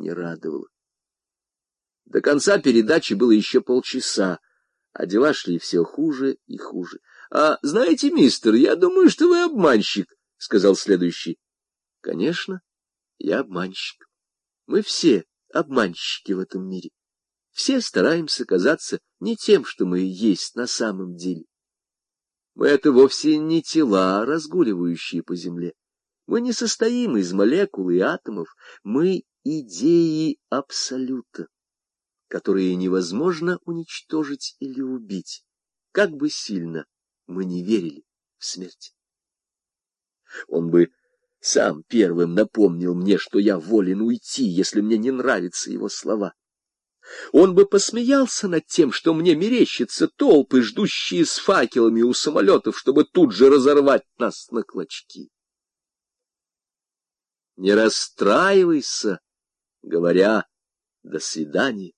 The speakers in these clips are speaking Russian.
не радовало. До конца передачи было еще полчаса, а дела шли все хуже и хуже. — А знаете, мистер, я думаю, что вы обманщик, — сказал следующий. — Конечно, я обманщик. Мы все обманщики в этом мире. Все стараемся казаться не тем, что мы есть на самом деле. Мы — это вовсе не тела, разгуливающие по земле. Мы не состоим из молекул и атомов. Мы — идеи Абсолюта которые невозможно уничтожить или убить, как бы сильно мы не верили в смерть. Он бы сам первым напомнил мне, что я волен уйти, если мне не нравятся его слова. Он бы посмеялся над тем, что мне мерещатся толпы, ждущие с факелами у самолетов, чтобы тут же разорвать нас на клочки. Не расстраивайся, говоря «до свидания».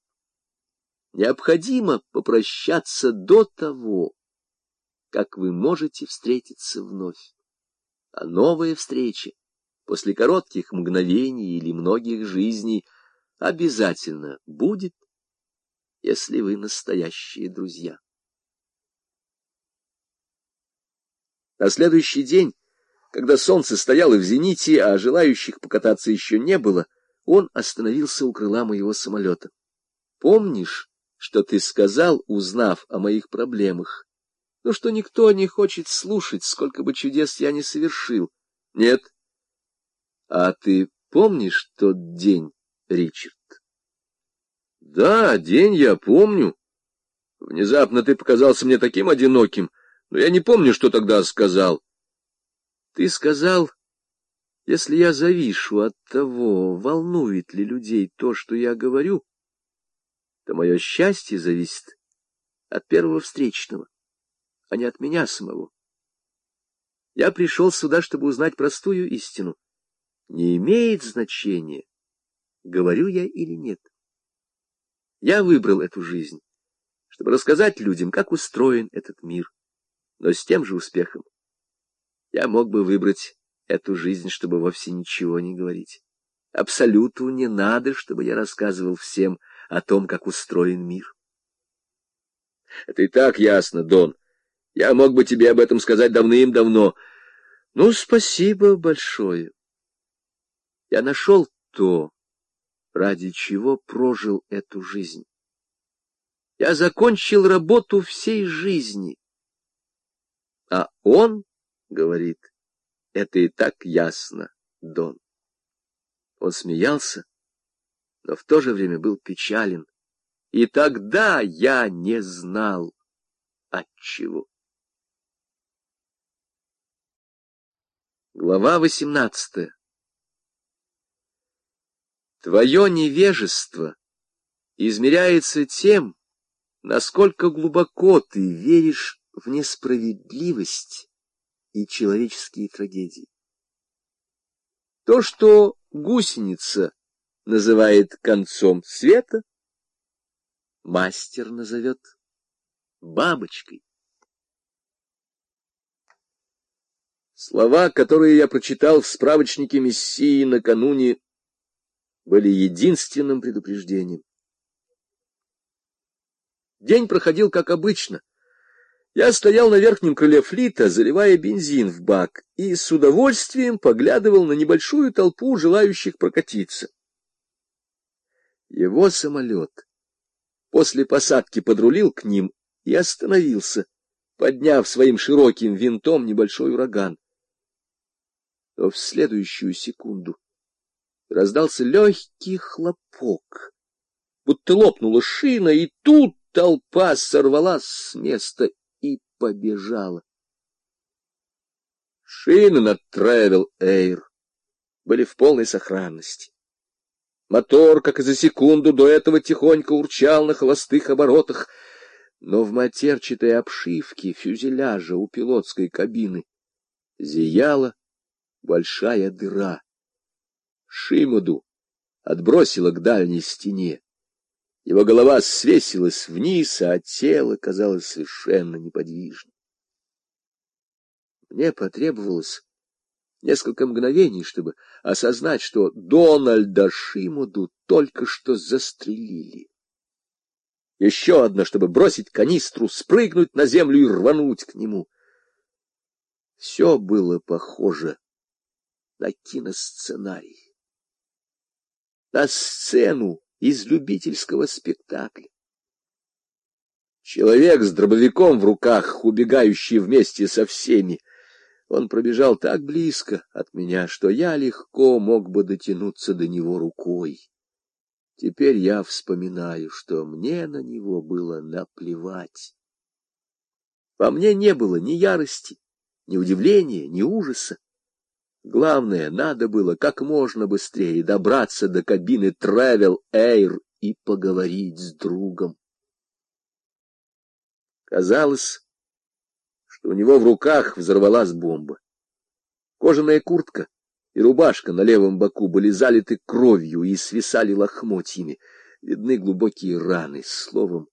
Необходимо попрощаться до того, как вы можете встретиться вновь. А новая встреча после коротких мгновений или многих жизней обязательно будет, если вы настоящие друзья. На следующий день, когда солнце стояло в зените, а желающих покататься еще не было, он остановился у крыла моего самолета. Помнишь, что ты сказал, узнав о моих проблемах, но что никто не хочет слушать, сколько бы чудес я не совершил. Нет. А ты помнишь тот день, Ричард? Да, день я помню. Внезапно ты показался мне таким одиноким, но я не помню, что тогда сказал. Ты сказал, если я завишу от того, волнует ли людей то, что я говорю, то мое счастье зависит от первого встречного, а не от меня самого. Я пришел сюда, чтобы узнать простую истину. Не имеет значения, говорю я или нет. Я выбрал эту жизнь, чтобы рассказать людям, как устроен этот мир, но с тем же успехом. Я мог бы выбрать эту жизнь, чтобы вовсе ничего не говорить. Абсолюту не надо, чтобы я рассказывал всем, о том, как устроен мир. Это и так ясно, Дон. Я мог бы тебе об этом сказать давным-давно. Ну, спасибо большое. Я нашел то, ради чего прожил эту жизнь. Я закончил работу всей жизни. А он говорит, это и так ясно, Дон. Он смеялся, но в то же время был печален. И тогда я не знал, отчего. Глава восемнадцатая Твое невежество измеряется тем, насколько глубоко ты веришь в несправедливость и человеческие трагедии. То, что гусеница называет концом света, мастер назовет бабочкой. Слова, которые я прочитал в справочнике Мессии накануне, были единственным предупреждением. День проходил как обычно. Я стоял на верхнем крыле флита, заливая бензин в бак, и с удовольствием поглядывал на небольшую толпу желающих прокатиться. Его самолет после посадки подрулил к ним и остановился, подняв своим широким винтом небольшой ураган. Но в следующую секунду раздался легкий хлопок, будто лопнула шина, и тут толпа сорвалась с места побежала. Шины на Travel Air были в полной сохранности. Мотор, как и за секунду до этого, тихонько урчал на холостых оборотах, но в матерчатой обшивке фюзеляжа у пилотской кабины зияла большая дыра. Шимуду отбросила к дальней стене. Его голова свесилась вниз, а тело казалось совершенно неподвижным. Мне потребовалось несколько мгновений, чтобы осознать, что Дональда Шимуду только что застрелили. Еще одна, чтобы бросить канистру, спрыгнуть на землю и рвануть к нему. Все было похоже на киносценарий, на сцену из любительского спектакля. Человек с дробовиком в руках, убегающий вместе со всеми, он пробежал так близко от меня, что я легко мог бы дотянуться до него рукой. Теперь я вспоминаю, что мне на него было наплевать. Во мне не было ни ярости, ни удивления, ни ужаса. Главное, надо было как можно быстрее добраться до кабины Travel Air и поговорить с другом. Казалось, что у него в руках взорвалась бомба. Кожаная куртка и рубашка на левом боку были залиты кровью и свисали лохмотьями. Видны глубокие раны. Словом,